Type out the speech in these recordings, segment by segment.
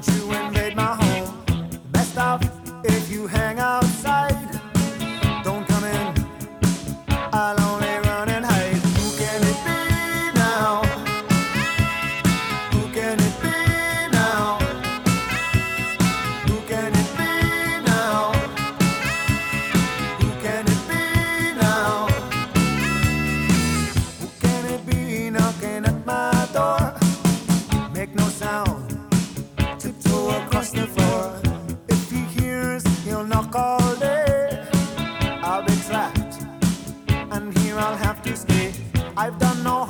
don't you and I'll have to stay. I've done no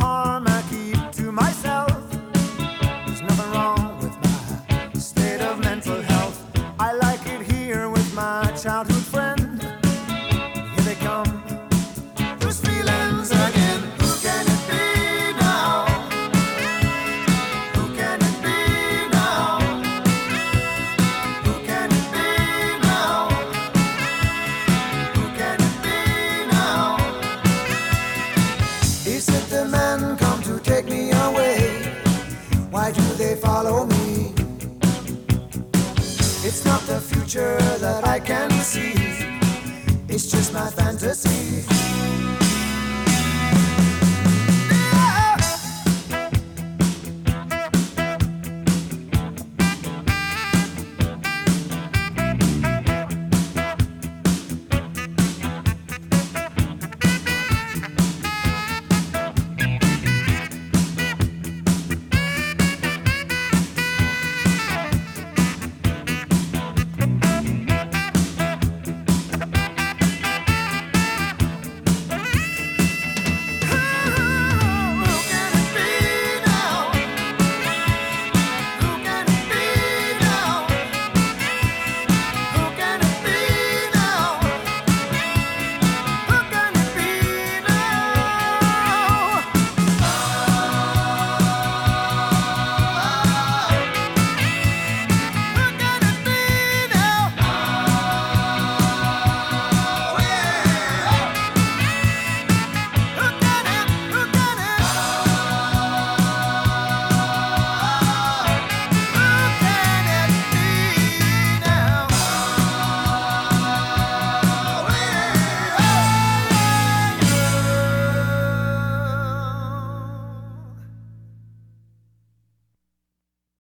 the men come to take me away? Why do they follow me? It's not the future that I can see, it's just my fantasy.